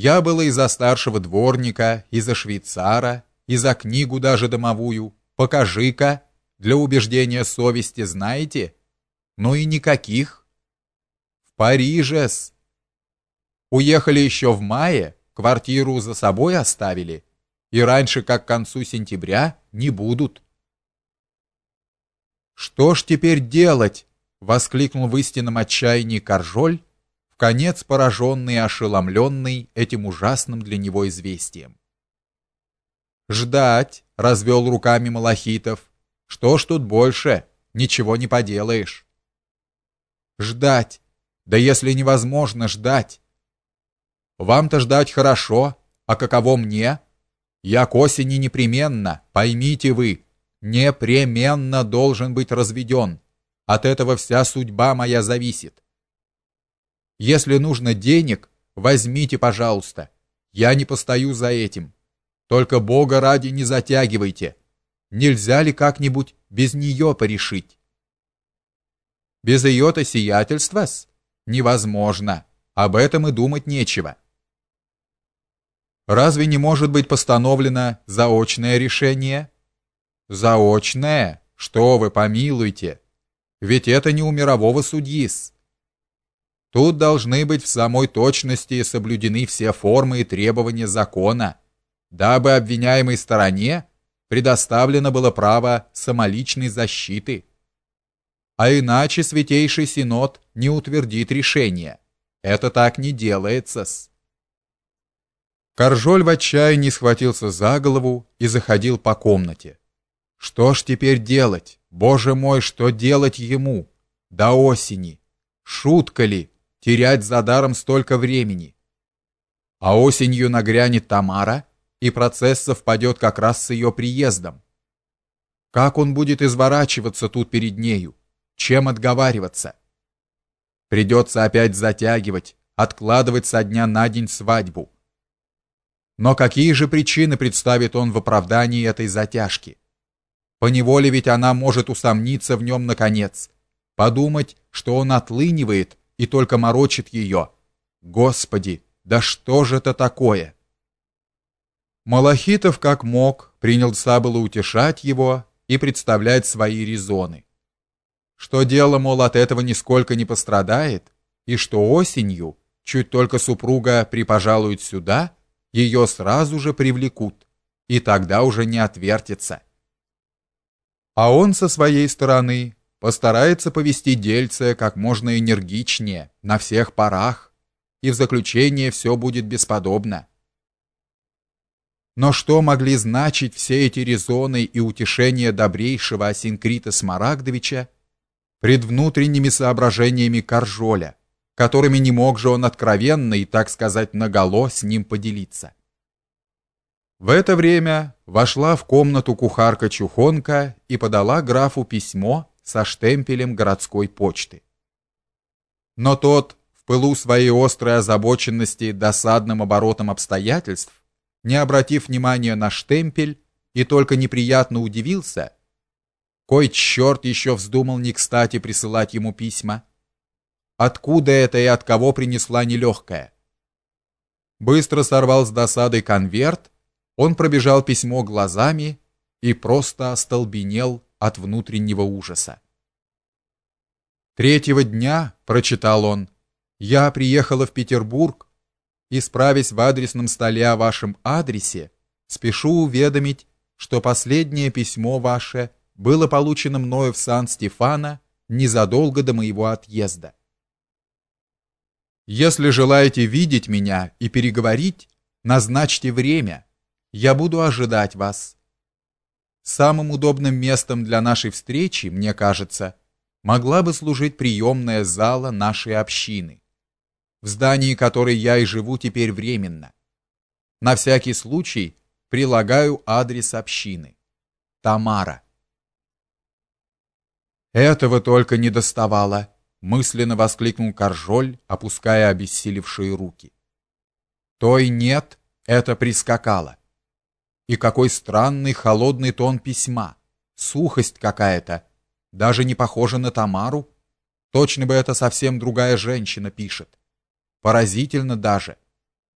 Я было и за старшего дворника, и за швейцара, и за книгу даже домовую. Покажи-ка, для убеждения совести знаете? Ну и никаких. В Париже-с. Уехали еще в мае, квартиру за собой оставили, и раньше, как к концу сентября, не будут. Что ж теперь делать? воскликнул в истинном отчаянии Каржоль, в конец пораженный и ошеломленный этим ужасным для него известием. Ждать, развел руками Малахитов. Что ж тут больше? Ничего не поделаешь. Ждать. Да если невозможно ждать. Вам-то ждать хорошо, а каково мне? Я к осени непременно, поймите вы, непременно должен быть разведен. От этого вся судьба моя зависит. Если нужно денег, возьмите, пожалуйста. Я не постою за этим. Только Бога ради не затягивайте. Нельзя ли как-нибудь без нее порешить? Без ее-то сиятельства-с? Невозможно. Об этом и думать нечего. Разве не может быть постановлено заочное решение? Заочное? Что вы помилуйте? Ведь это не у мирового судьи-с. Тут должны быть в самой точности соблюдены все формы и требования закона, дабы обвиняемой стороне предоставлено было право самоличной защиты. А иначе Святейший Синод не утвердит решение. Это так не делается-с. Каржоль в отчаянии схватился за голову и заходил по комнате. Что ж теперь делать? Боже мой, что делать ему? До осени. Шутка ли терять за даром столько времени? А осенью нагрянет Тамара, и процесс совпадет как раз с ее приездом. Как он будет изворачиваться тут перед нею? Чем отговариваться? Придется опять затягивать, откладывать со дня на день свадьбу. Но какие же причины представит он в оправдании этой затяжки? По неволе ведь она может усомниться в нем наконец, подумать, что он отлынивает и только морочит ее. Господи, да что же это такое? Малахитов как мог принялся было утешать его и представлять свои резоны. Что дело, мол, от этого нисколько не пострадает, и что осенью, чуть только супруга припожалует сюда, ее сразу же привлекут, и тогда уже не отвертится а он со своей стороны постарается повести дельце как можно энергичнее, на всех парах, и в заключение все будет бесподобно. Но что могли значить все эти резоны и утешения добрейшего Асинкрита Смарагдовича пред внутренними соображениями Каржоля, которыми не мог же он откровенно и, так сказать, наголо с ним поделиться? В это время вошла в комнату кухарка Чухонка и подала графу письмо со штемпелем городской почты. Но тот, в пылу своей острой озабоченности досадным оборотом обстоятельств, не обратив внимания на штемпель и только неприятно удивился, кой черт еще вздумал не кстати присылать ему письма. Откуда это и от кого принесла нелегкая? Быстро сорвал с досадой конверт он пробежал письмо глазами и просто остолбенел от внутреннего ужаса. Третьего дня, прочитал он, я приехала в Петербург и справясь в адресном столе о вашем адресе, спешу уведомить, что последнее письмо ваше было получено мною в Сан-Стефано незадолго до моего отъезда. Если желаете видеть меня и переговорить, назначьте время я буду ожидать вас. Самым удобным местом для нашей встречи, мне кажется, могла бы служить приемная зала нашей общины, в здании которой я и живу теперь временно. На всякий случай прилагаю адрес общины. Тамара. Этого только не доставало, мысленно воскликнул Каржоль, опуская обессилевшие руки. Той нет, это прискакало. И какой странный холодный тон письма. Сухость какая-то. Даже не похожа на Тамару. Точно бы это совсем другая женщина пишет. Поразительно даже.